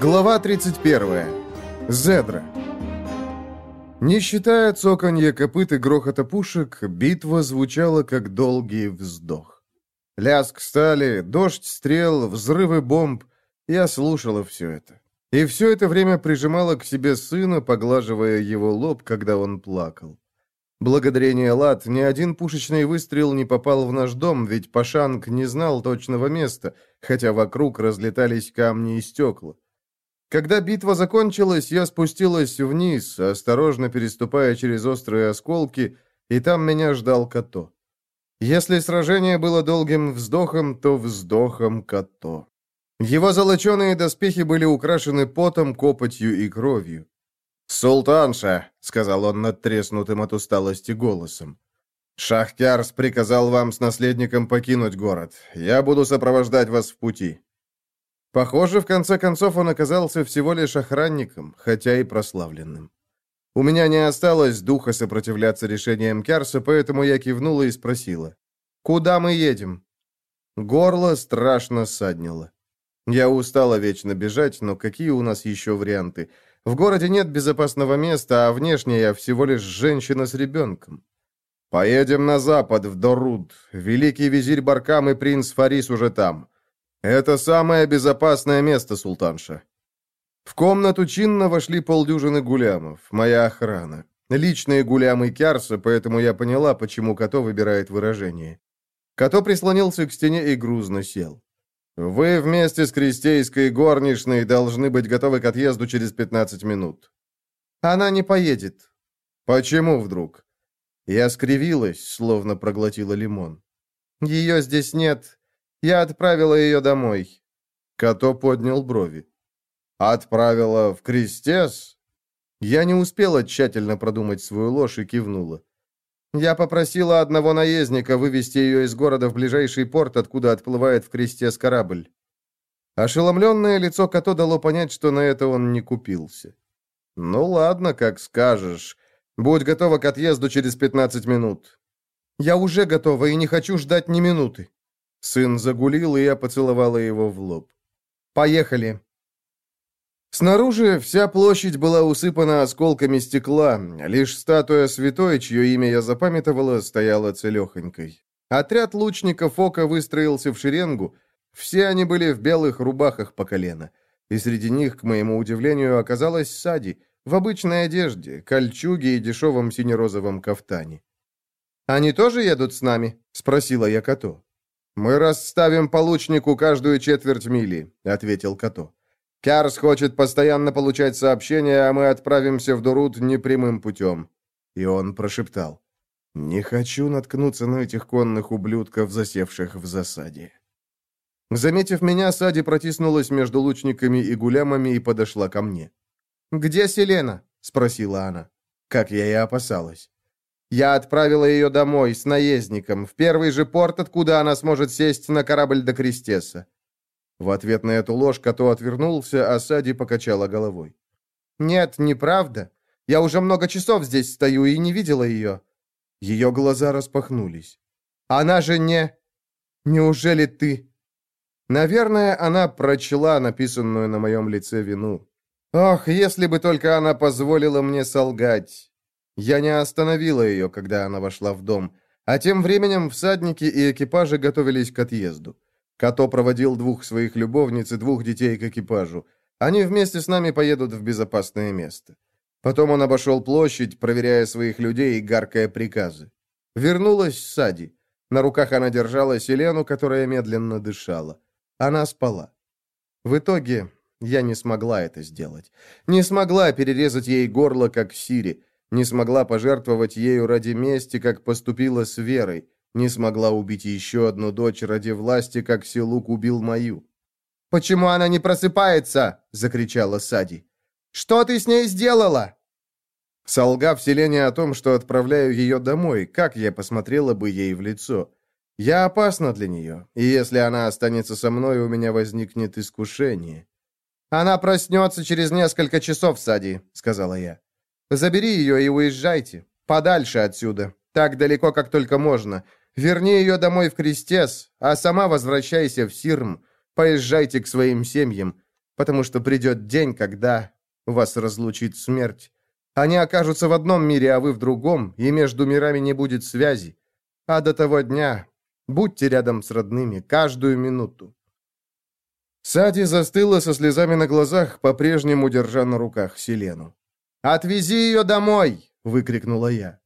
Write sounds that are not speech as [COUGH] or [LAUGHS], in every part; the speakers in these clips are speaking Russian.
Глава 31. Зедра. Не считая цоканья копыт и грохота пушек, битва звучала как долгий вздох. Лязг стали, дождь стрел, взрывы бомб. Я слушала все это. И все это время прижимала к себе сына, поглаживая его лоб, когда он плакал. Благодарение Лад ни один пушечный выстрел не попал в наш дом, ведь Пашанг не знал точного места, хотя вокруг разлетались камни и стекла. Когда битва закончилась, я спустилась вниз, осторожно переступая через острые осколки, и там меня ждал Като. Если сражение было долгим вздохом, то вздохом Като. Его золоченые доспехи были украшены потом, копотью и кровью. «Султанша», — сказал он надтреснутым от усталости голосом, — «Шахтярс приказал вам с наследником покинуть город. Я буду сопровождать вас в пути». Похоже, в конце концов он оказался всего лишь охранником, хотя и прославленным. У меня не осталось духа сопротивляться решениям Кярса, поэтому я кивнула и спросила. «Куда мы едем?» Горло страшно саднило. Я устала вечно бежать, но какие у нас еще варианты? В городе нет безопасного места, а внешне я всего лишь женщина с ребенком. Поедем на запад, в Доруд. Великий визирь Баркам и принц Фарис уже там. Это самое безопасное место, султанша. В комнату чинно вошли полдюжины гулямов, моя охрана. Личные гулямы Кярса, поэтому я поняла, почему Като выбирает выражение. Като прислонился к стене и грузно сел. Вы вместе с крестейской горничной должны быть готовы к отъезду через 15 минут. Она не поедет. Почему вдруг? Я скривилась, словно проглотила лимон. Ее здесь нет. Я отправила ее домой. Като поднял брови. Отправила в крестес? Я не успела тщательно продумать свою ложь и кивнула. Я попросила одного наездника вывести ее из города в ближайший порт, откуда отплывает в кресте с корабль. Ошеломленное лицо Като дало понять, что на это он не купился. «Ну ладно, как скажешь. Будь готова к отъезду через 15 минут». «Я уже готова и не хочу ждать ни минуты». Сын загулил, и я поцеловала его в лоб. «Поехали». Снаружи вся площадь была усыпана осколками стекла, лишь статуя святой, чье имя я запамятовала, стояла целехонькой. Отряд лучников Ока выстроился в шеренгу, все они были в белых рубахах по колено, и среди них, к моему удивлению, оказалась Сади, в обычной одежде, кольчуге и дешевом сине-розовом кафтане. «Они тоже едут с нами?» — спросила я Като. «Мы расставим по лучнику каждую четверть мили», — ответил Като. Кярс хочет постоянно получать сообщения, а мы отправимся в Дурут непрямым путем». И он прошептал. «Не хочу наткнуться на этих конных ублюдков, засевших в засаде». Заметив меня, Сади протиснулась между лучниками и гулямами и подошла ко мне. «Где Селена?» — спросила она. Как я и опасалась. Я отправила ее домой с наездником, в первый же порт, откуда она сможет сесть на корабль до Крестеса. В ответ на эту ложь Като отвернулся, а Сади покачала головой. «Нет, неправда. Я уже много часов здесь стою и не видела ее». Ее глаза распахнулись. «Она же не... Неужели ты...» Наверное, она прочла написанную на моем лице вину. Ох, если бы только она позволила мне солгать. Я не остановила ее, когда она вошла в дом. А тем временем всадники и экипажи готовились к отъезду. Като проводил двух своих любовниц и двух детей к экипажу. Они вместе с нами поедут в безопасное место. Потом он обошел площадь, проверяя своих людей и гаркая приказы. Вернулась Сади. На руках она держала Селену, которая медленно дышала. Она спала. В итоге я не смогла это сделать. Не смогла перерезать ей горло, как Сири. Не смогла пожертвовать ею ради мести, как поступила с Верой. Не смогла убить еще одну дочь ради власти, как Силук убил мою. «Почему она не просыпается?» — закричала Сади. «Что ты с ней сделала?» Солгав Селене о том, что отправляю ее домой, как я посмотрела бы ей в лицо? Я опасна для нее, и если она останется со мной, у меня возникнет искушение. «Она проснется через несколько часов, Сади», — сказала я. «Забери ее и уезжайте. Подальше отсюда. Так далеко, как только можно. Верни ее домой в Крестес, а сама возвращайся в Сирм. Поезжайте к своим семьям. потому что придет день, когда вас разлучит смерть. Они окажутся в одном мире, а вы в другом, и между мирами не будет связи. А до того дня будьте рядом с родными каждую минуту. Сади застыла со слезами на глазах, по-прежнему держа на руках Селену. «Отвези ее домой!» — выкрикнула я.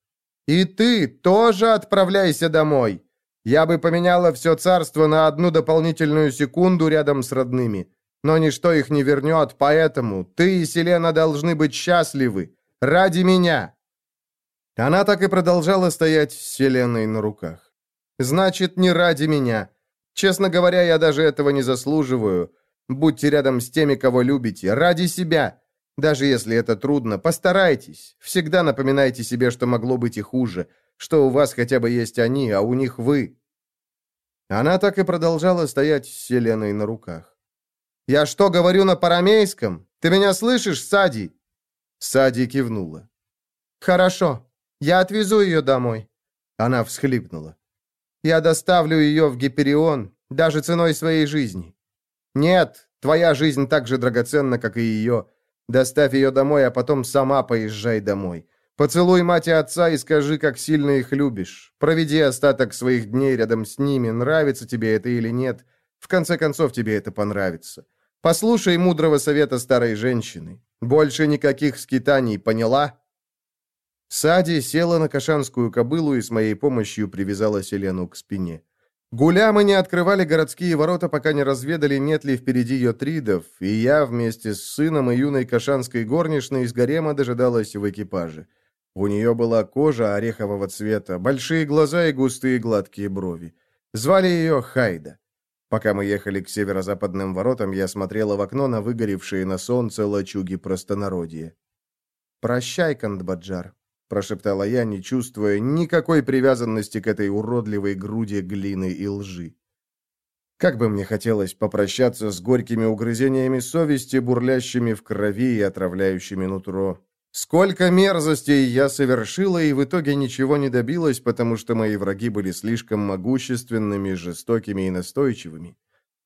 «И ты тоже отправляйся домой! Я бы поменяла все царство на одну дополнительную секунду рядом с родными, но ничто их не вернет, поэтому ты и Селена должны быть счастливы. Ради меня!» Она так и продолжала стоять с Селеной на руках. «Значит, не ради меня. Честно говоря, я даже этого не заслуживаю. Будьте рядом с теми, кого любите. Ради себя. Даже если это трудно, постарайтесь. Всегда напоминайте себе, что могло быть и хуже. Что у вас хотя бы есть они, а у них вы». Она так и продолжала стоять с Селеной на руках. «Я что, говорю на парамейском? Ты меня слышишь, Сади?» Сади кивнула. «Хорошо, я отвезу ее домой». Она всхлипнула. «Я доставлю ее в Гиперион, даже ценой своей жизни». «Нет, твоя жизнь так же драгоценна, как и ее. Доставь ее домой, а потом сама поезжай домой. Поцелуй мать и отца и скажи, как сильно их любишь. Проведи остаток своих дней рядом с ними, нравится тебе это или нет. В конце концов, тебе это понравится. Послушай мудрого совета старой женщины. Больше никаких скитаний, поняла?» Сади села на кашанскую кобылу и с моей помощью привязала Селену к спине. Гуля мы не открывали городские ворота, пока не разведали, нет ли впереди йотридов, и я вместе с сыном и юной кашанской горничной из гарема дожидалась в экипаже. У нее была кожа орехового цвета, большие глаза и густые гладкие брови. Звали ее Хайда. Пока мы ехали к северо-западным воротам, я смотрела в окно на выгоревшие на солнце лачуги простонародья. «Прощай, Кандбаджар», — прошептала я, не чувствуя никакой привязанности к этой уродливой груди глины и лжи. Как бы мне хотелось попрощаться с горькими угрызениями совести, бурлящими в крови и отравляющими нутро. Сколько мерзостей я совершила, и в итоге ничего не добилась, потому что мои враги были слишком могущественными, жестокими и настойчивыми.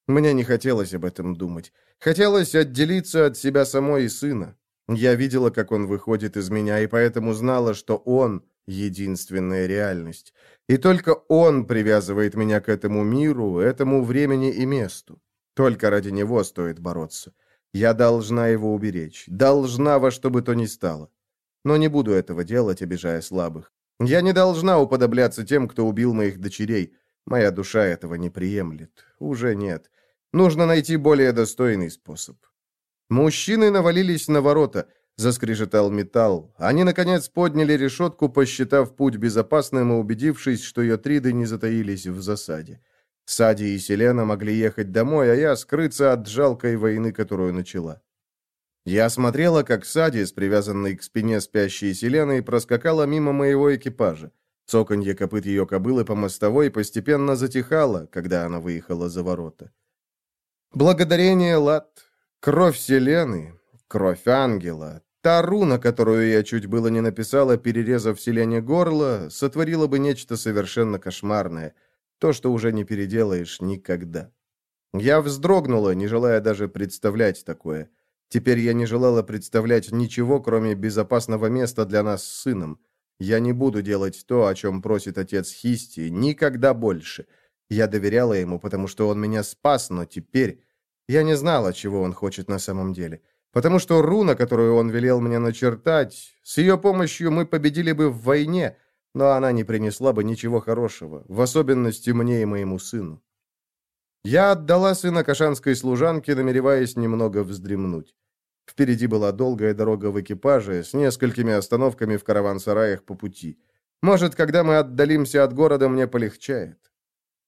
Мне не хотелось об этом думать. Хотелось отделиться от себя самой и сына. Я видела, как он выходит из меня, и поэтому знала, что он — единственная реальность. И только он привязывает меня к этому миру, этому времени и месту. Только ради него стоит бороться. Я должна его уберечь, должна во что бы то ни стало. Но не буду этого делать, обижая слабых. Я не должна уподобляться тем, кто убил моих дочерей. Моя душа этого не приемлет. Уже нет. Нужно найти более достойный способ. Мужчины навалились на ворота, заскрежетал металл. Они, наконец, подняли решетку, посчитав путь безопасным и убедившись, что ее триды не затаились в засаде. Сади и Селена могли ехать домой, а я скрыться от жалкой войны, которую начала. Я смотрела, как Сади, с привязанной к спине спящей Селеной, проскакала мимо моего экипажа. Цоканье копыт ее кобылы по мостовой постепенно затихало, когда она выехала за ворота. Благодарение Лат, кровь Селены, кровь ангела, та руна, которую я чуть было не написала, перерезав Селене горло, сотворила бы нечто совершенно кошмарное — то, что уже не переделаешь никогда. Я вздрогнула, не желая даже представлять такое. Теперь я не желала представлять ничего, кроме безопасного места для нас с сыном. Я не буду делать то, о чем просит отец Хисти, никогда больше. Я доверяла ему, потому что он меня спас, но теперь... Я не знала, чего он хочет на самом деле. Потому что руна, которую он велел мне начертать, с ее помощью мы победили бы в войне, но она не принесла бы ничего хорошего, в особенности мне и моему сыну. Я отдала сына кашанской служанке, намереваясь немного вздремнуть. Впереди была долгая дорога в экипаже с несколькими остановками в караван-сараях по пути. Может, когда мы отдалимся от города, мне полегчает.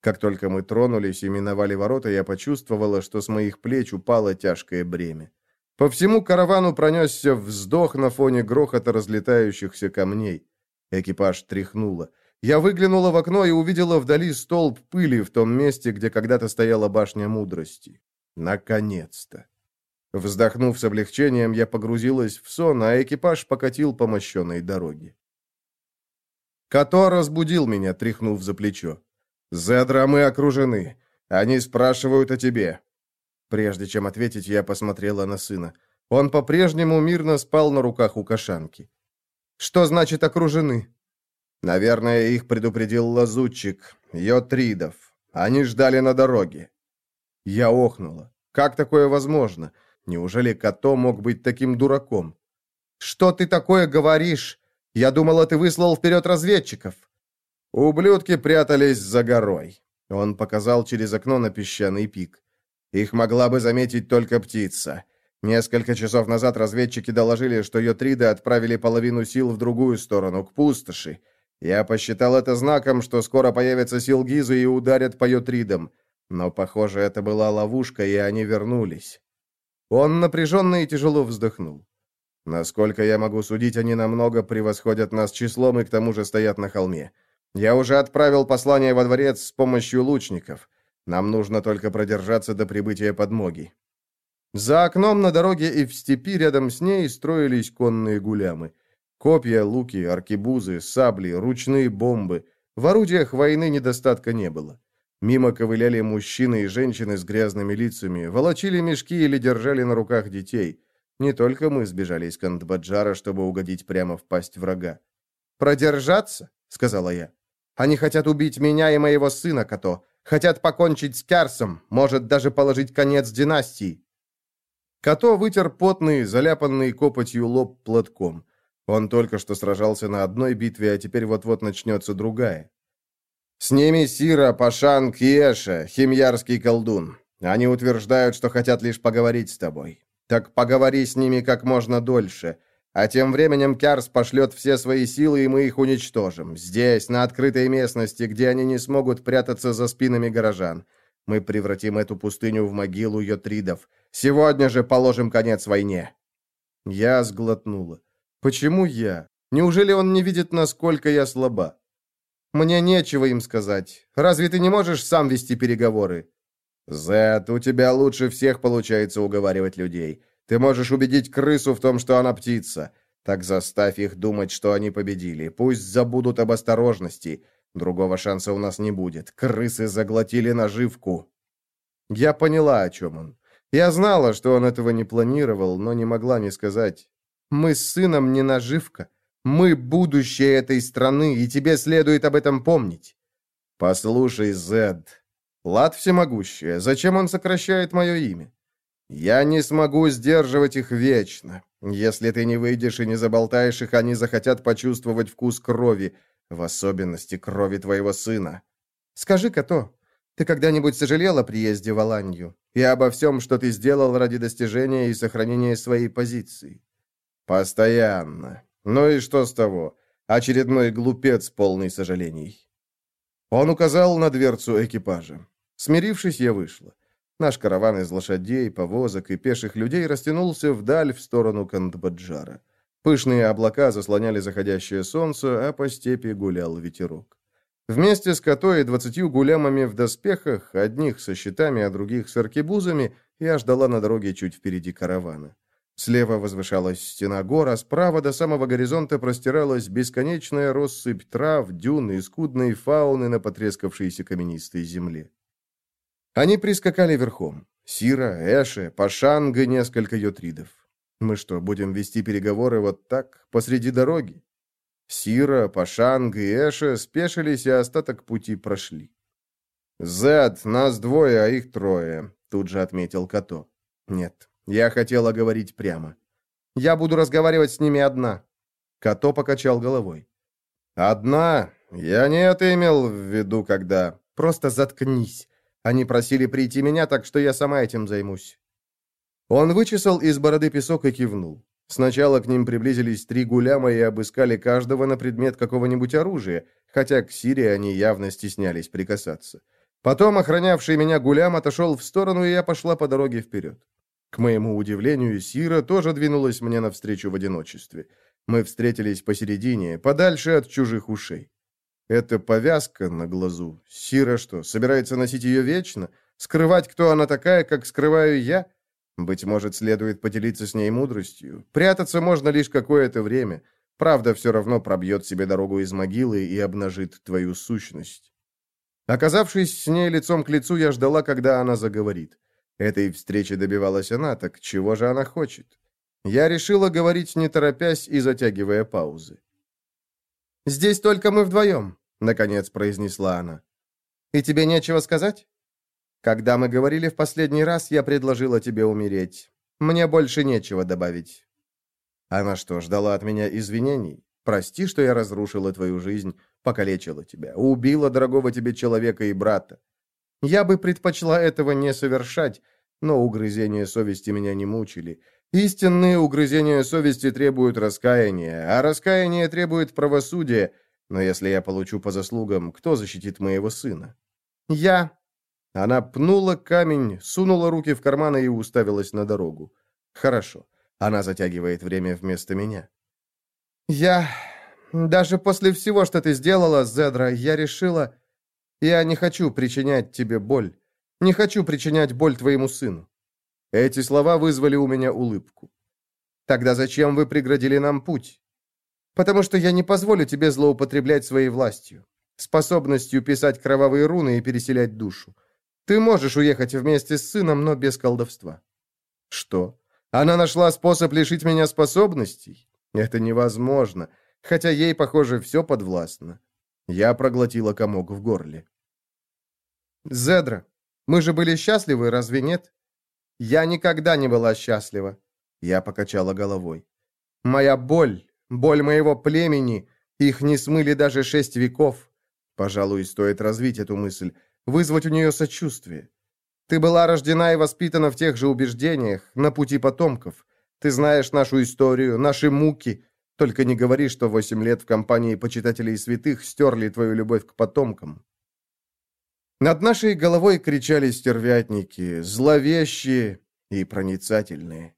Как только мы тронулись и миновали ворота, я почувствовала, что с моих плеч упало тяжкое бремя. По всему каравану пронесся вздох на фоне грохота разлетающихся камней. Экипаж тряхнуло. Я выглянула в окно и увидела вдали столб пыли в том месте, где когда-то стояла башня мудрости. Наконец-то. Вздохнув с облегчением, я погрузилась в сон, а экипаж покатил по мощенной дороге. Като разбудил меня, тряхнув за плечо. «Зедра, мы окружены. Они спрашивают о тебе». Прежде чем ответить, я посмотрела на сына. Он по-прежнему мирно спал на руках у кошанки. «Что значит окружены?» Наверное, их предупредил лазутчик, Йотридов. Они ждали на дороге. Я охнула. Как такое возможно? Неужели Като мог быть таким дураком? «Что ты такое говоришь? Я думала, ты выслал вперед разведчиков». Ублюдки прятались за горой. Он показал через окно на песчаный пик. Их могла бы заметить только птица. Несколько часов назад разведчики доложили, что Йотриды отправили половину сил в другую сторону, к пустоши. Я посчитал это знаком, что скоро появятся сил Гизы и ударят по Йотридам. Но, похоже, это была ловушка, и они вернулись. Он напряженно и тяжело вздохнул. Насколько я могу судить, они намного превосходят нас числом и к тому же стоят на холме. Я уже отправил послание во дворец с помощью лучников. Нам нужно только продержаться до прибытия подмоги. За окном на дороге и в степи рядом с ней строились конные гулямы. Копья, луки, аркебузы, сабли, ручные бомбы. В орудиях войны недостатка не было. Мимо ковыляли мужчины и женщины с грязными лицами, волочили мешки или держали на руках детей. Не только мы сбежали из Кандбаджара, чтобы угодить прямо в пасть врага. «Продержаться?» — сказала я. «Они хотят убить меня и моего сына, Като. Хотят покончить с Кярсом, может, даже положить конец династии». Като вытер потный, заляпанный копотью лоб платком. Он только что сражался на одной битве, а теперь вот-вот начнется другая. «С ними Сира, Пашан, Киеша, химьярский колдун. Они утверждают, что хотят лишь поговорить с тобой. Так поговори с ними как можно дольше. А тем временем Кярс пошлет все свои силы, и мы их уничтожим. Здесь, на открытой местности, где они не смогут прятаться за спинами горожан. Мы превратим эту пустыню в могилу йотридов. Сегодня же положим конец войне». Я сглотнула. Почему я? Неужели он не видит, насколько я слаба? Мне нечего им сказать. Разве ты не можешь сам вести переговоры? Зет, у тебя лучше всех получается уговаривать людей. Ты можешь убедить крысу в том, что она птица. Так заставь их думать, что они победили. Пусть забудут об осторожности. Другого шанса у нас не будет. Крысы заглотили наживку. Я поняла, о чем он. Я знала, что он этого не планировал, но не могла не сказать. Мы с сыном не наживка. Мы будущее этой страны, и тебе следует об этом помнить. Послушай, Зед. Лад всемогущая, зачем он сокращает мое имя? Я не смогу сдерживать их вечно. Если ты не выйдешь и не заболтаешь их, они захотят почувствовать вкус крови, в особенности крови твоего сына. Скажи, Като, ты когда-нибудь сожалел о приезде в Аланью и обо всем, что ты сделал ради достижения и сохранения своей позиции? «Постоянно. Ну и что с того? Очередной глупец, полный сожалений». Он указал на дверцу экипажа. Смирившись, я вышла. Наш караван из лошадей, повозок и пеших людей растянулся вдаль в сторону Кандбаджара. Пышные облака заслоняли заходящее солнце, а по степи гулял ветерок. Вместе с Като и двадцатью гулямами в доспехах, одних со щитами, а других с аркебузами, я ждала на дороге чуть впереди каравана. Слева возвышалась стена гор, а справа до самого горизонта простиралась бесконечная россыпь трав, дюн и скудной фауны на потрескавшейся каменистой земле. Они прискакали верхом. Сира, Эше, Пашанга, несколько йотридов. Мы что, будем вести переговоры вот так, посреди дороги? Сира, Пашанг и Эше спешились и остаток пути прошли. «Зед, нас двое, а их трое», — тут же отметил Като. «Нет, я хотела говорить прямо. «Я буду разговаривать с ними одна». Като покачал головой. «Одна? Я не это имел в виду, когда...» «Просто заткнись. Они просили прийти меня, так что я сама этим займусь». Он вычесал из бороды песок и кивнул. Сначала к ним приблизились три гуляма и обыскали каждого на предмет какого-нибудь оружия, хотя к Сирии они явно стеснялись прикасаться. Потом охранявший меня гулям отошел в сторону, и я пошла по дороге вперед. К моему удивлению, Сира тоже двинулась мне навстречу в одиночестве. Мы встретились посередине, подальше от чужих ушей. Это повязка на глазу. Сира что, собирается носить ее вечно? Скрывать, кто она такая, как скрываю я? Быть может, следует поделиться с ней мудростью. Прятаться можно лишь какое-то время. Правда все равно пробьет себе дорогу из могилы и обнажит твою сущность. Оказавшись с ней лицом к лицу, я ждала, когда она заговорит. Этой встречи добивалась она, так чего же она хочет? Я решила говорить не торопясь и затягивая паузы. «Здесь только мы вдвоем», — наконец произнесла она. «И тебе нечего сказать? Когда мы говорили в последний раз, я предложила тебе умереть. Мне больше нечего добавить». Она что, ждала от меня извинений? Прости, что я разрушила твою жизнь, покалечила тебя, убила дорогого тебе человека и брата. Я бы предпочла этого не совершать, но угрызения совести меня не мучили. Истинные угрызения совести требуют раскаяния, а раскаяние требует правосудия. Но если я получу по заслугам, кто защитит моего сына? Я. Она пнула камень, сунула руки в карманы и уставилась на дорогу. Хорошо. Она затягивает время вместо меня. Я... Даже после всего, что ты сделала, Зедра, я решила... Я не хочу причинять тебе боль. Не хочу причинять боль твоему сыну. Эти слова вызвали у меня улыбку. Тогда зачем вы преградили нам путь? Потому что я не позволю тебе злоупотреблять своей властью, способностью писать кровавые руны и переселять душу. Ты можешь уехать вместе с сыном, но без колдовства. Что? Она нашла способ лишить меня способностей? Это невозможно, хотя ей, похоже, все подвластно. Я проглотила комок в горле. «Зедра, мы же были счастливы, разве нет?» «Я никогда не была счастлива», — я покачала головой. «Моя боль, боль моего племени, их не смыли даже шесть веков. Пожалуй, стоит развить эту мысль, вызвать у нее сочувствие. Ты была рождена и воспитана в тех же убеждениях, на пути потомков. Ты знаешь нашу историю, наши муки, только не говори, что восемь лет в компании почитателей святых стерли твою любовь к потомкам. Над нашей головой кричали стервятники, зловещие и проницательные.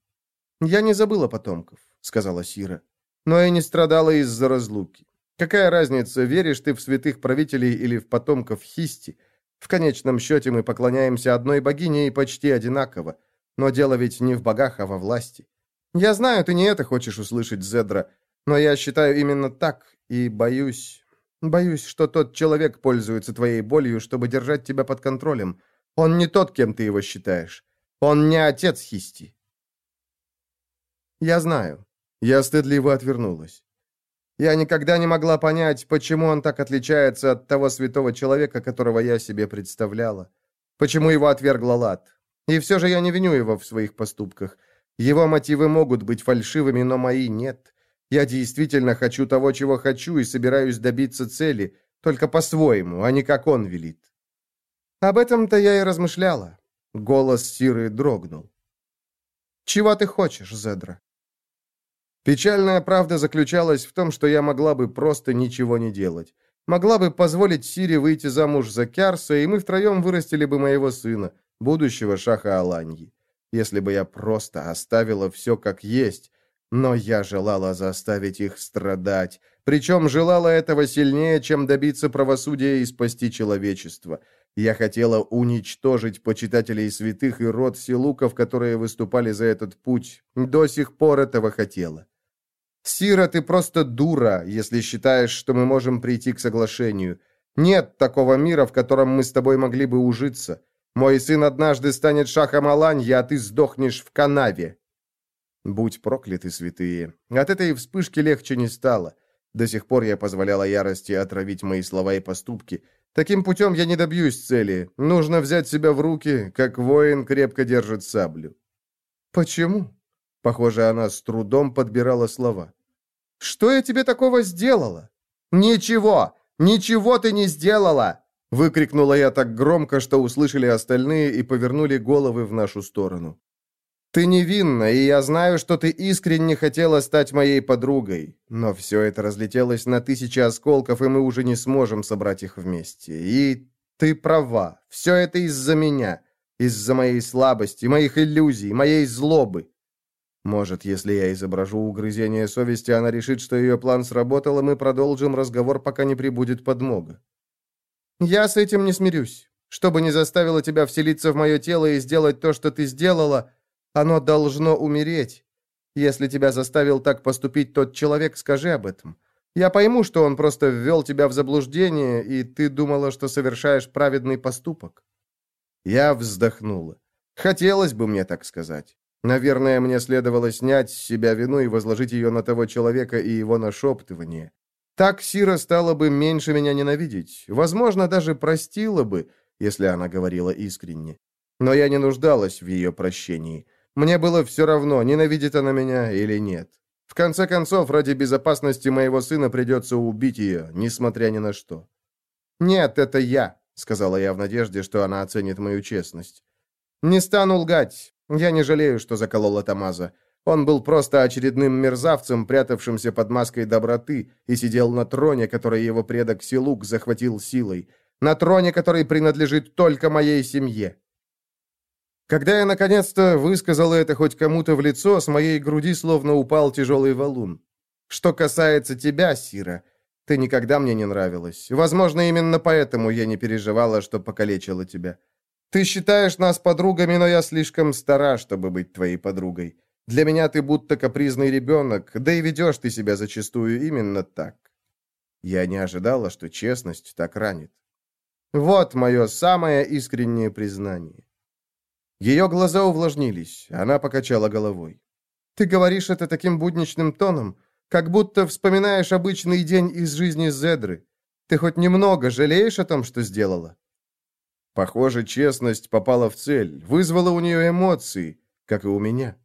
«Я не забыла потомков», — сказала Сира, «но и не страдала из-за разлуки. Какая разница, веришь ты в святых правителей или в потомков Хисти? В конечном счете мы поклоняемся одной богине и почти одинаково. Но дело ведь не в богах, а во власти. Я знаю, ты не это хочешь услышать, Зедра, но я считаю именно так и боюсь... Боюсь, что тот человек пользуется твоей болью, чтобы держать тебя под контролем. Он не тот, кем ты его считаешь. Он не отец Хисти. Я знаю. Я стыдливо отвернулась. Я никогда не могла понять, почему он так отличается от того святого человека, которого я себе представляла. Почему его отвергла Лад. И все же я не виню его в своих поступках. Его мотивы могут быть фальшивыми, но мои нет. Я действительно хочу того, чего хочу, и собираюсь добиться цели, только по-своему, а не как он велит. Об этом-то я и размышляла. Голос Сиры дрогнул. «Чего ты хочешь, Зедра?» Печальная правда заключалась в том, что я могла бы просто ничего не делать. Могла бы позволить Сире выйти замуж за Кярса, и мы втроем вырастили бы моего сына, будущего Шаха Аланьи. Если бы я просто оставила все как есть, но я желала заставить их страдать, причем желала этого сильнее, чем добиться правосудия и спасти человечество. Я хотела уничтожить почитателей святых и род силуков, которые выступали за этот путь. До сих пор этого хотела. Сира, ты просто дура, если считаешь, что мы можем прийти к соглашению. Нет такого мира, в котором мы с тобой могли бы ужиться. Мой сын однажды станет шахом Аланьи, а ты сдохнешь в канаве. Будь прокляты, святые. От этой вспышки легче не стало. До сих пор я позволяла ярости отравить мои слова и поступки. Таким путем я не добьюсь цели. Нужно взять себя в руки, как воин крепко держит саблю. Почему? Похоже, она с трудом подбирала слова. Что я тебе такого сделала? Ничего! Ничего ты не сделала! Выкрикнула я так громко, что услышали остальные и повернули головы в нашу сторону. Ты невинна, и я знаю, что ты искренне хотела стать моей подругой. Но все это разлетелось на тысячи осколков, и мы уже не сможем собрать их вместе. И ты права. Все это из-за меня. Из-за моей слабости, моих иллюзий, моей злобы. Может, если я изображу угрызение совести, она решит, что ее план сработал, и мы продолжим разговор, пока не прибудет подмога. Я с этим не смирюсь. Чтобы не заставило тебя вселиться в мое тело и сделать то, что ты сделала, оно должно умереть. Если тебя заставил так поступить тот человек, скажи об этом. Я пойму, что он просто ввел тебя в заблуждение, и ты думала, что совершаешь праведный поступок». Я вздохнула. Хотелось бы мне так сказать. Наверное, мне следовало снять с себя вину и возложить ее на того человека и его нашептывание. Так Сира стала бы меньше меня ненавидеть, возможно, даже простила бы, если она говорила искренне. Но я не нуждалась в ее прощении. Мне было все равно, ненавидит она меня или нет. В конце концов, ради безопасности моего сына придется убить ее, несмотря ни на что. «Нет, это я», — сказала я в надежде, что она оценит мою честность. «Не стану лгать. Я не жалею, что заколола Тамаза. Он был просто очередным мерзавцем, прятавшимся под маской доброты, и сидел на троне, который его предок Силук захватил силой. На троне, который принадлежит только моей семье. Когда я наконец-то высказала это хоть кому-то в лицо, с моей груди словно упал тяжелый валун. Что касается тебя, Сира, ты никогда мне не нравилась. Возможно, именно поэтому я не переживала, что покалечила тебя. Ты считаешь нас подругами, но я слишком стара, чтобы быть твоей подругой. Для меня ты будто капризный ребенок, да и ведешь ты себя зачастую именно так. Я не ожидала, что честность так ранит. Вот мое самое искреннее признание. Ее глаза увлажнились, она покачала головой. «Ты говоришь это таким будничным тоном, как будто вспоминаешь обычный день из жизни Зедры. Ты хоть немного жалеешь о том, что сделала?» Похоже, честность попала в цель, вызвала у нее эмоции, как и у меня.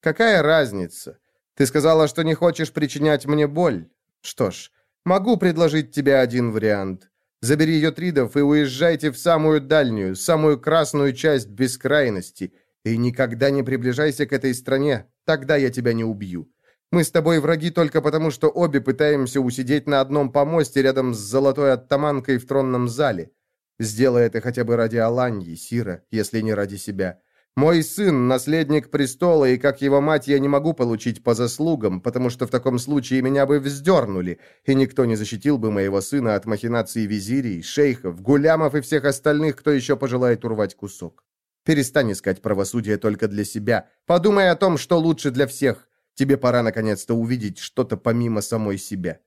«Какая разница? Ты сказала, что не хочешь причинять мне боль. Что ж, могу предложить тебе один вариант. Забери Йотридов и уезжайте в самую дальнюю, самую красную часть бескрайности, и никогда не приближайся к этой стране, тогда я тебя не убью. Мы с тобой враги только потому, что обе пытаемся усидеть на одном помосте рядом с золотой оттаманкой в тронном зале. Сделай это хотя бы ради Аланьи, Сира, если не ради себя. Мой сын – наследник престола, и как его мать я не могу получить по заслугам, потому что в таком случае меня бы вздернули, и никто не защитил бы моего сына от махинаций визирей, шейхов, гулямов и всех остальных, кто еще пожелает урвать кусок. Перестань искать правосудие только для себя. Подумай о том, что лучше для всех. Тебе пора наконец-то увидеть что-то помимо самой себя.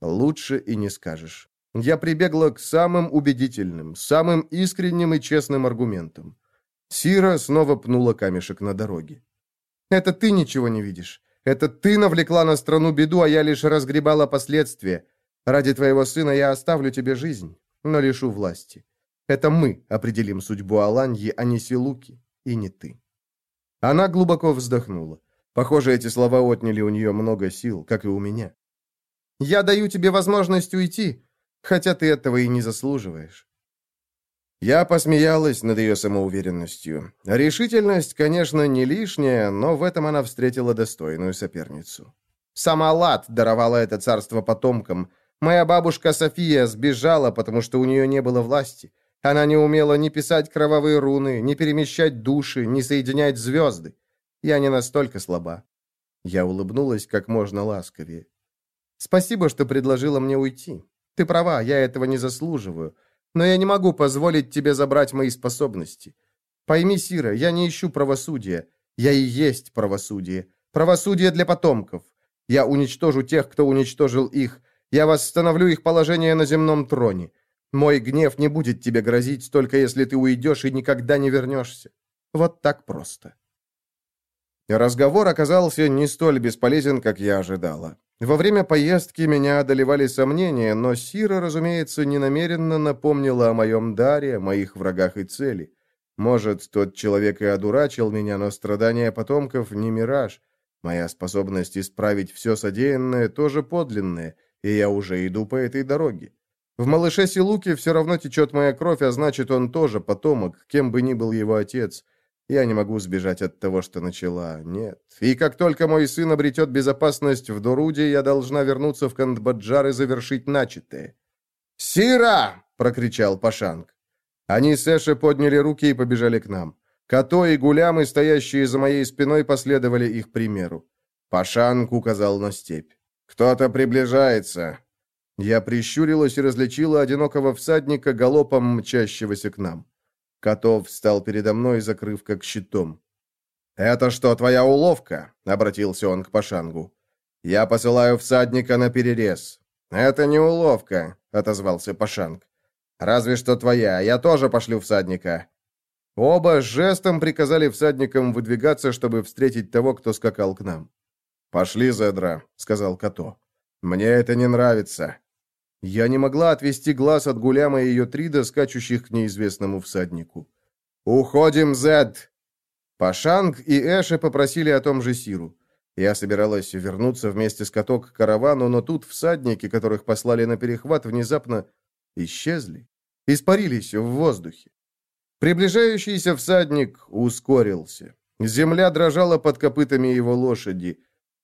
Лучше и не скажешь. Я прибегла к самым убедительным, самым искренним и честным аргументам. Сира снова пнула камешек на дороге. «Это ты ничего не видишь. Это ты навлекла на страну беду, а я лишь разгребала последствия. Ради твоего сына я оставлю тебе жизнь, но лишу власти. Это мы определим судьбу Аланьи, а не Силуки, и не ты». Она глубоко вздохнула. Похоже, эти слова отняли у нее много сил, как и у меня. «Я даю тебе возможность уйти, хотя ты этого и не заслуживаешь. Я посмеялась над ее самоуверенностью. Решительность, конечно, не лишняя, но в этом она встретила достойную соперницу. Сама Лад даровала это царство потомкам. Моя бабушка София сбежала, потому что у нее не было власти. Она не умела ни писать кровавые руны, ни перемещать души, ни соединять звезды. Я не настолько слаба. Я улыбнулась как можно ласковее. «Спасибо, что предложила мне уйти. Ты права, я этого не заслуживаю но я не могу позволить тебе забрать мои способности. Пойми, Сира, я не ищу правосудия. Я и есть правосудие. Правосудие для потомков. Я уничтожу тех, кто уничтожил их. Я восстановлю их положение на земном троне. Мой гнев не будет тебе грозить, только если ты уйдешь и никогда не вернешься. Вот так просто. Разговор оказался не столь бесполезен, как я ожидала. Во время поездки меня одолевали сомнения, но Сира, разумеется, ненамеренно напомнила о моем даре, моих врагах и цели. Может, тот человек и одурачил меня, но страдания потомков не мираж. Моя способность исправить все содеянное тоже подлинная, и я уже иду по этой дороге. В малыше Силуке все равно течет моя кровь, а значит, он тоже потомок, кем бы ни был его отец. Я не могу сбежать от того, что начала. Нет. И как только мой сын обретет безопасность в Доруде, я должна вернуться в Кандбаджар и завершить начатое. «Сира!» — прокричал Пашанг. Они с Эши подняли руки и побежали к нам. Като и гулямы, стоящие за моей спиной, последовали их примеру. Пашанг указал на степь. «Кто-то приближается!» Я прищурилась и различила одинокого всадника, галопом мчащегося к нам. Котов встал передо мной, закрыв как щитом. «Это что, твоя уловка?» — обратился он к Пашангу. «Я посылаю всадника на перерез». «Это не уловка», — отозвался Пашанг. «Разве что твоя. Я тоже пошлю всадника». Оба жестом приказали всадникам выдвигаться, чтобы встретить того, кто скакал к нам. «Пошли, Зедра», — сказал Като. «Мне это не нравится». Я не могла отвести глаз от Гуляма и ее трида, скачущих к неизвестному всаднику. «Уходим, Зед!» Пашанг и Эша попросили о том же Сиру. Я собиралась вернуться вместе с Като к каравану, но тут всадники, которых послали на перехват, внезапно исчезли, испарились в воздухе. Приближающийся всадник ускорился. Земля дрожала под копытами его лошади.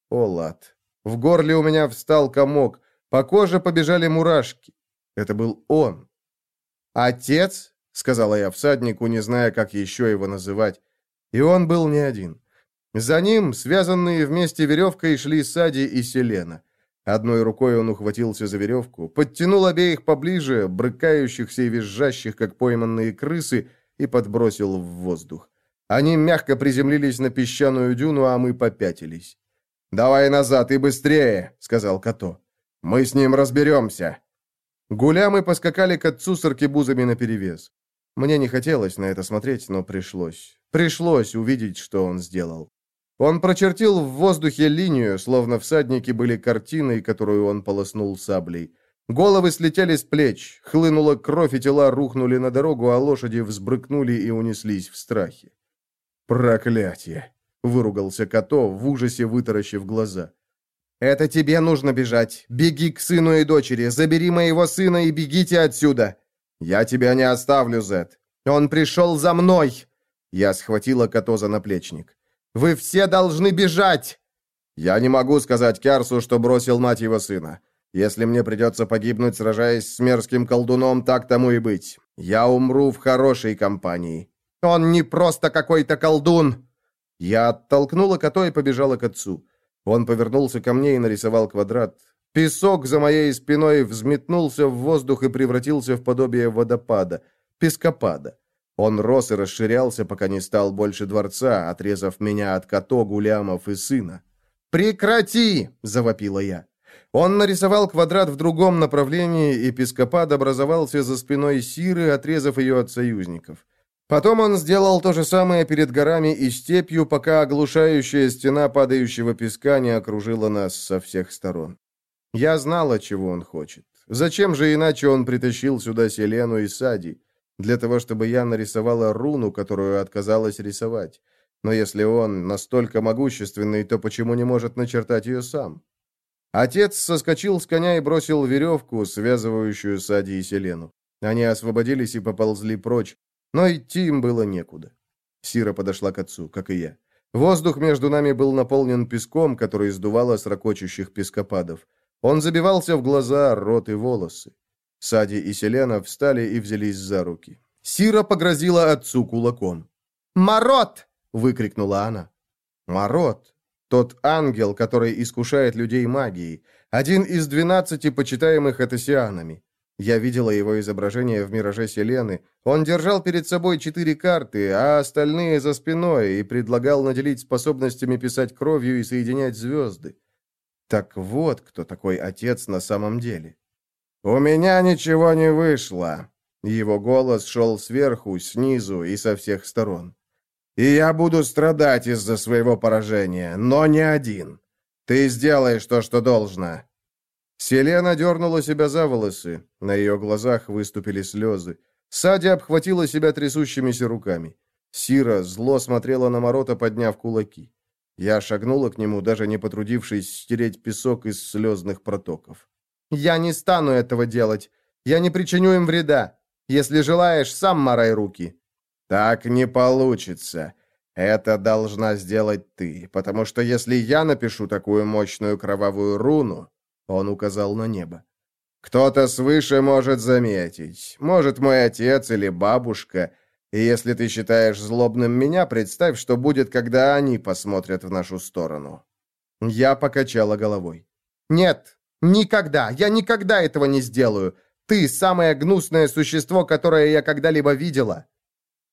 О, лад! В горле у меня встал комок, по коже побежали мурашки. Это был он. «Отец?» — сказала я всаднику, не зная, как еще его называть. И он был не один. За ним, связанные вместе веревкой, шли Сади и Селена. Одной рукой он ухватился за веревку, подтянул обеих поближе, брыкающихся и визжащих, как пойманные крысы, и подбросил в воздух. Они мягко приземлились на песчаную дюну, а мы попятились. «Давай назад и быстрее!» — сказал Като. «Мы с ним разберемся!» Гулямы поскакали к отцу с аркебузами наперевес. Мне не хотелось на это смотреть, но пришлось. Пришлось увидеть, что он сделал. Он прочертил в воздухе линию, словно всадники были картиной, которую он полоснул саблей. Головы слетели с плеч, хлынула кровь, и тела рухнули на дорогу, а лошади взбрыкнули и унеслись в страхе. «Проклятие!» — выругался Като, в ужасе вытаращив глаза. «Это тебе нужно бежать. Беги к сыну и дочери, забери моего сына и бегите отсюда!» «Я тебя не оставлю, Зет. Он пришел за мной!» Я схватила Като за наплечник. Вы все должны бежать!» «Я не могу сказать Кярсу, что бросил мать его сына. Если мне придется погибнуть, сражаясь с мерзким колдуном, так тому и быть. Я умру в хорошей компании». «Он не просто какой-то колдун!» Я оттолкнула кота и побежала к отцу. Он повернулся ко мне и нарисовал квадрат. Песок за моей спиной взметнулся в воздух и превратился в подобие водопада, пескопада. Он рос и расширялся, пока не стал больше дворца, отрезав меня от Като, Гулямов и сына. «Прекрати!» — завопила я. Он нарисовал квадрат в другом направлении, и пескопад образовался за спиной Сиры, отрезав ее от союзников. Потом он сделал то же самое перед горами и степью, пока оглушающая стена падающего песка не окружила нас со всех сторон. Я знала, чего он хочет. Зачем же иначе он притащил сюда Селену и Сади? Для того, чтобы я нарисовала руну, которую отказалась рисовать. Но если он настолько могущественный, то почему не может начертать ее сам? Отец соскочил с коня и бросил веревку, связывающую Сади и Селену. Они освободились и поползли прочь, но идти им было некуда. Сира подошла к отцу, как и я. Воздух между нами был наполнен песком, который сдувало с ракочущих пескопадов. Он забивался в глаза, рот и волосы. Сади и Селена встали и взялись за руки. Сира погрозила отцу кулаком. «Марот!» — выкрикнула она. «Марот! Тот ангел, который искушает людей магией. Один из двенадцати почитаемых этосианами. Я видела его изображение в «Мираже Селены». Он держал перед собой четыре карты, а остальные за спиной, и предлагал наделить способностями писать кровью и соединять звезды. Так вот, кто такой отец на самом деле. «У меня ничего не вышло». Его голос шел сверху, снизу и со всех сторон. «И я буду страдать из-за своего поражения, но не один. Ты сделаешь то, что должно». Селена дернула себя за волосы. На ее глазах выступили слезы. Сади обхватила себя трясущимися руками. Сира зло смотрела на Морота, подняв кулаки. Я шагнула к нему, даже не потрудившись стереть песок из слезных протоков. Я не стану этого делать. Я не причиню им вреда. Если желаешь, сам морай руки». «Так не получится. Это должна сделать ты, потому что если я напишу такую мощную кровавую руну...» Он указал на небо. «Кто-то свыше может заметить. Может, мой отец или бабушка. И если ты считаешь злобным меня, представь, что будет, когда они посмотрят в нашу сторону». Я покачала головой. «Нет, Никогда, я никогда этого не сделаю. Ты самое гнусное существо, которое я когда-либо видела.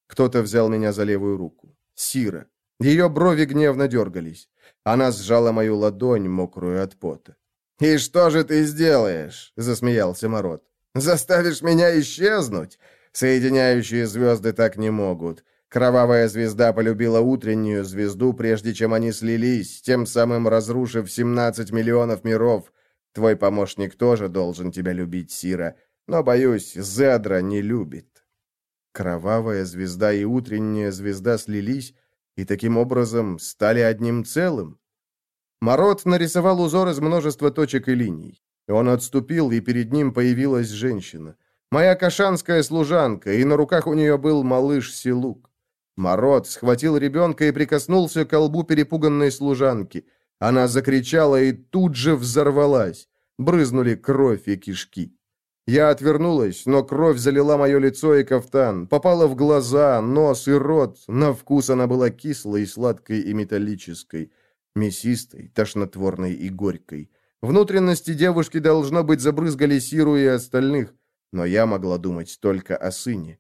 Кто-то взял меня за левую руку. Сира. Ее брови гневно дергались. Она сжала мою ладонь, мокрую от пота. «И что же ты сделаешь?» — засмеялся Мород. «Заставишь меня исчезнуть? Соединяющие звезды так не могут. Кровавая звезда полюбила утреннюю звезду, прежде чем они слились, тем самым разрушив 17 миллионов миров. Твой помощник тоже должен тебя любить, Сира, но, боюсь, Зедра не любит. Кровавая звезда и утренняя звезда слились и таким образом стали одним целым. Мород нарисовал узор из множества точек и линий. Он отступил, и перед ним появилась женщина. Моя кашанская служанка, и на руках у нее был малыш Силук. Мород схватил ребенка и прикоснулся к колбу перепуганной служанки. Она закричала и тут же взорвалась. Брызнули кровь и кишки. Я отвернулась, но кровь залила мое лицо и кафтан, попала в глаза, нос и рот. На вкус она была кислой, сладкой и металлической, мясистой, тошнотворной и горькой. Внутренности девушки, должно быть, забрызгали Сиру и остальных, но я могла думать только о сыне.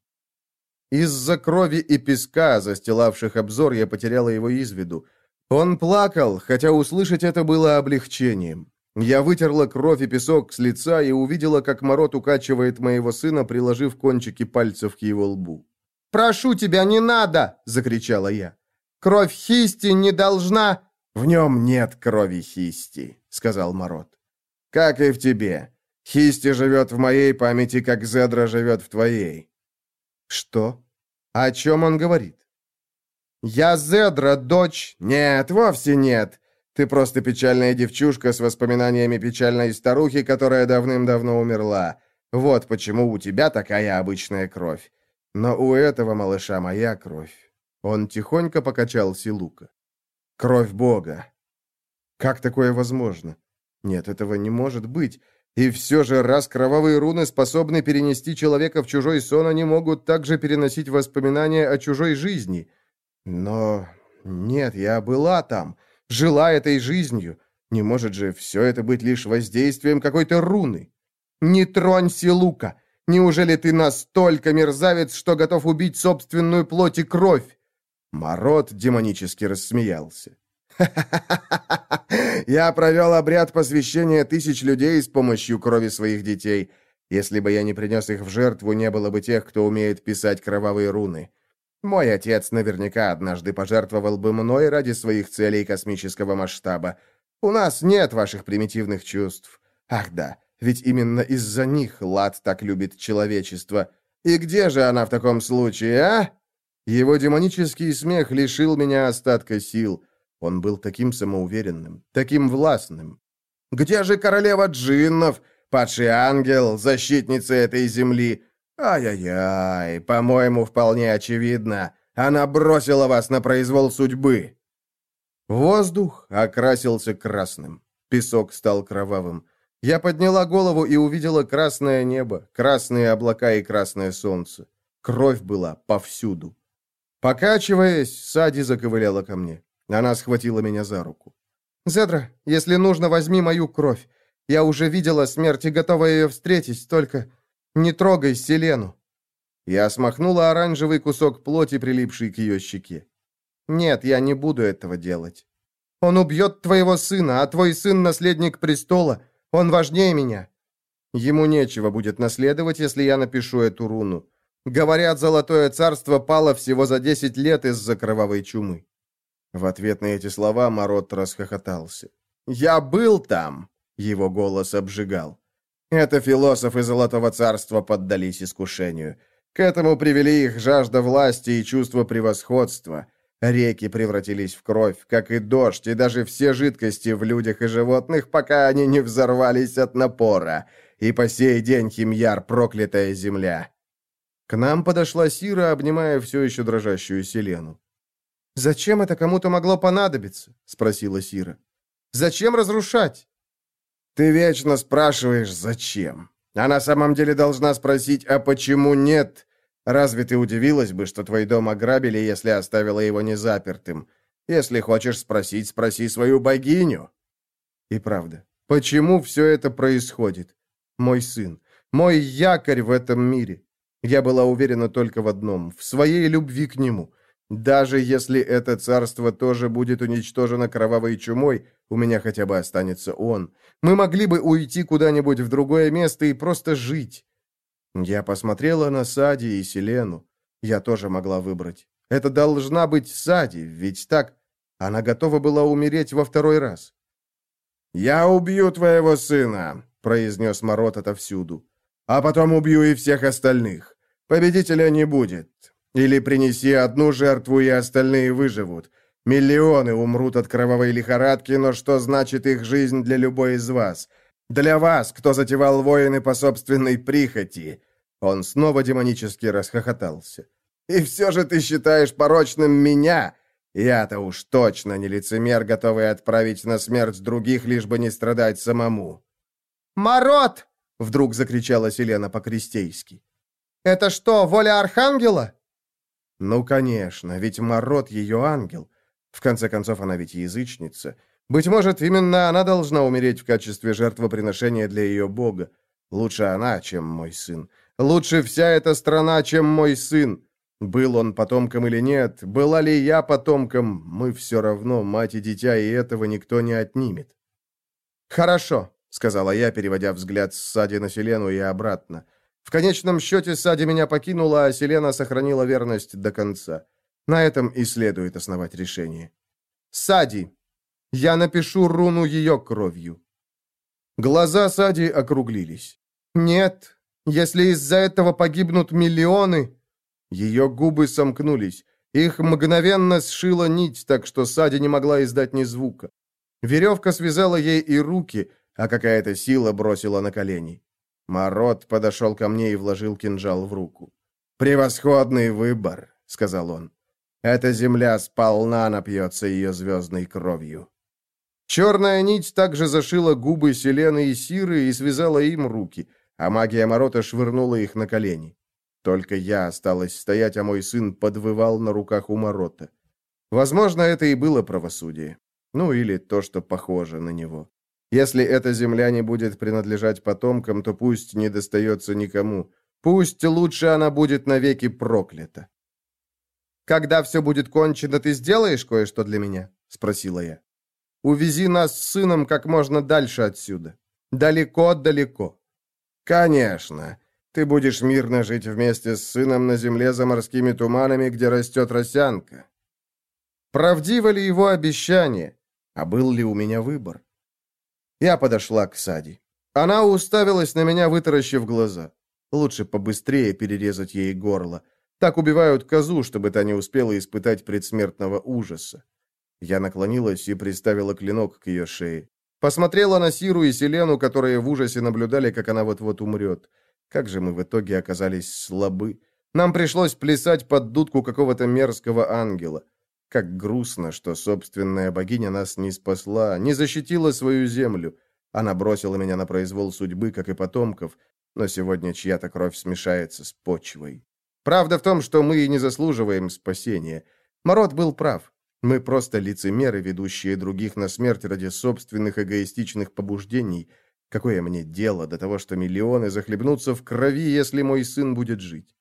Из-за крови и песка, застилавших обзор, я потеряла его из виду. Он плакал, хотя услышать это было облегчением. Я вытерла кровь и песок с лица и увидела, как Морот укачивает моего сына, приложив кончики пальцев к его лбу. «Прошу тебя, не надо!» — закричала я. «Кровь Хисти не должна...» «В нем нет крови Хисти», — сказал Морот. «Как и в тебе. Хисти живет в моей памяти, как Зедра живет в твоей. «Что? О чем он говорит?» «Я Зедра, дочь...» «Нет, вовсе нет. Ты просто печальная девчушка с воспоминаниями печальной старухи, которая давным-давно умерла. Вот почему у тебя такая обычная кровь. Но у этого малыша моя кровь». Он тихонько покачал Силука. «Кровь Бога». «Как такое возможно?» «Нет, этого не может быть. И все же, раз кровавые руны способны перенести человека в чужой сон, они могут также переносить воспоминания о чужой жизни. Но нет, я была там, жила этой жизнью. Не может же все это быть лишь воздействием какой-то руны? Не тронь Силука! Неужели ты настолько мерзавец, что готов убить собственную плоть и кровь? Мород демонически рассмеялся. [LAUGHS] Я провел обряд посвящения тысяч людей с помощью крови своих детей. Если бы я не принес их в жертву, не было бы тех, кто умеет писать кровавые руны. Мой отец наверняка однажды пожертвовал бы мной ради своих целей космического масштаба. У нас нет ваших примитивных чувств. Ах да, ведь именно из-за них Лад так любит человечество. И где же она в таком случае, а? Его демонический смех лишил меня остатка сил. Он был таким самоуверенным, таким властным. «Где же королева джиннов, падший ангел, защитница этой земли? Ай-яй-яй, по-моему, вполне очевидно. Она бросила вас на произвол судьбы». Воздух окрасился красным. Песок стал кровавым. Я подняла голову и увидела красное небо, красные облака и красное солнце. Кровь была повсюду. Покачиваясь, Сади заковыляла ко мне. Она схватила меня за руку. «Зедра, если нужно, возьми мою кровь. Я уже видела смерть и готова ее встретить, только не трогай Селену». Я смахнула оранжевый кусок плоти, прилипший к ее щеке. «Нет, я не буду этого делать. Он убьет твоего сына, а твой сын — наследник престола. Он важнее меня». Ему нечего будет наследовать, если я напишу эту руну. Говорят, Золотое Царство пало всего за десять лет из-за кровавой чумы. В ответ на эти слова Марот расхохотался. «Я был там!» — его голос обжигал. Это философы Золотого Царства поддались искушению. К этому привели их жажда власти и чувство превосходства. Реки превратились в кровь, как и дождь, и даже все жидкости в людях и животных, пока они не взорвались от напора. И по сей день Химьяр — проклятая земля. К нам подошла Сира, обнимая все еще дрожащую Селену. «Зачем это кому-то могло понадобиться?» — спросила Сира. «Зачем разрушать?» «Ты вечно спрашиваешь, зачем. А на самом деле должна спросить, а почему нет? Разве ты удивилась бы, что твой дом ограбили, если оставила его незапертым? Если хочешь спросить, спроси свою богиню». И правда, почему все это происходит? Мой сын, мой якорь в этом мире. Я была уверена только в одном — в своей любви к нему — даже если это царство тоже будет уничтожено кровавой чумой, у меня хотя бы останется он. Мы могли бы уйти куда-нибудь в другое место и просто жить. Я посмотрела на Сади и Селену. Я тоже могла выбрать. Это должна быть Сади, ведь так она готова была умереть во второй раз. «Я убью твоего сына», — произнес Морот отовсюду. «А потом убью и всех остальных. Победителя не будет. Или принеси одну жертву, и остальные выживут. Миллионы умрут от кровавой лихорадки, но что значит их жизнь для любой из вас? Для вас, кто затевал войны по собственной прихоти?» Он снова демонически расхохотался. «И все же ты считаешь порочным меня, я-то уж точно не лицемер, готовый отправить на смерть других, лишь бы не страдать самому. «Марот!» — вдруг закричала Селена по-крестейски. «Это что, воля Архангела?» «Ну, конечно, ведь Марот — ее ангел. В конце концов, она ведь язычница. Быть может, именно она должна умереть в качестве жертвоприношения для ее бога. Лучше она, чем мой сын. Лучше вся эта страна, чем мой сын. Был он потомком или нет, была ли я потомком, мы все равно, мать и дитя, и этого никто не отнимет. «Хорошо», — сказала я, переводя взгляд с Сади на Селену и обратно. В конечном счете Сади меня покинула, а Селена сохранила верность до конца. На этом и следует основать решение. «Сади, я напишу руну ее кровью». Глаза Сади округлились. «Нет, если из-за этого погибнут миллионы, ее губы сомкнулись. Их мгновенно сшила нить, так что Сади не могла издать ни звука. Веревка связала ей и руки, а какая-то сила бросила на колени. Марот подошел ко мне и вложил кинжал в руку. «Превосходный выбор», — сказал он. «Эта земля сполна напьется ее звездной кровью». Черная нить также зашила губы Селены и Сиры и связала им руки, а магия Морота швырнула их на колени. Только я осталась стоять, а мой сын подвывал на руках у Морота. Возможно, это и было правосудие. Ну, или то, что похоже на него. Если эта земля не будет принадлежать потомкам, то пусть не достается никому. Пусть лучше она будет навеки проклята. «Когда все будет кончено, ты сделаешь кое-что для меня?» — спросила я. «Увези нас с сыном как можно дальше отсюда. Далеко-далеко». «Конечно. Ты будешь мирно жить вместе с сыном на земле за морскими туманами, где растет росянка. Правдиво ли его обещание? А был ли у меня выбор? Я подошла к Сади. Она уставилась на меня, вытаращив глаза. Лучше побыстрее перерезать ей горло. Так убивают козу, чтобы та не успела испытать предсмертного ужаса. Я наклонилась и приставила клинок к ее шее. Посмотрела на Сиру и Селену, которые в ужасе наблюдали, как она вот-вот умрет. Как же мы в итоге оказались слабы. Нам пришлось плясать под дудку какого-то мерзкого ангела. Как грустно, что собственная богиня нас не спасла, не защитила свою землю. Она бросила меня на произвол судьбы, как и потомков, но сегодня чья-то кровь смешается с почвой. Правда в том, что мы и не заслуживаем спасения. Мород был прав. Мы просто лицемеры, ведущие других на смерть ради собственных эгоистичных побуждений – Какое мне дело до того, что миллионы захлебнутся в крови, если мой сын будет жить?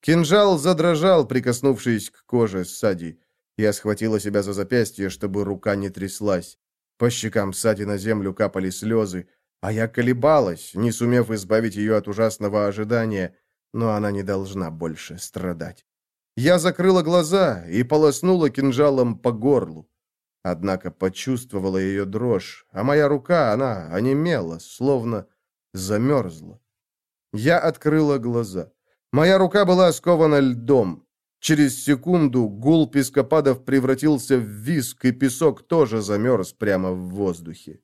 Кинжал задрожал, прикоснувшись к коже Сади. Я схватила себя за запястье, чтобы рука не тряслась. По щекам Сади на землю капали слезы, а я колебалась, не сумев избавить ее от ужасного ожидания, но она не должна больше страдать. Я закрыла глаза и полоснула кинжалом по горлу. Однако почувствовала ее дрожь, а моя рука, она онемела, словно замерзла. Я открыла глаза. Моя рука была скована льдом. Через секунду гул пескопадов превратился в виск, и песок тоже замерз прямо в воздухе.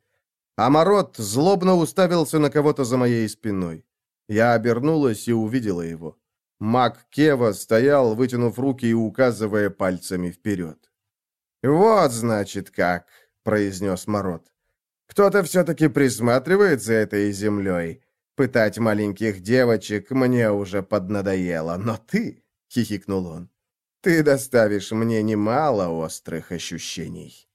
Амарот злобно уставился на кого-то за моей спиной. Я обернулась и увидела его. Маг Кева стоял, вытянув руки и указывая пальцами вперед. «Вот, значит, как», — произнес Мород. «Кто-то все-таки присматривает за этой землей. Пытать маленьких девочек мне уже поднадоело, но ты...» — хихикнул он. «Ты доставишь мне немало острых ощущений».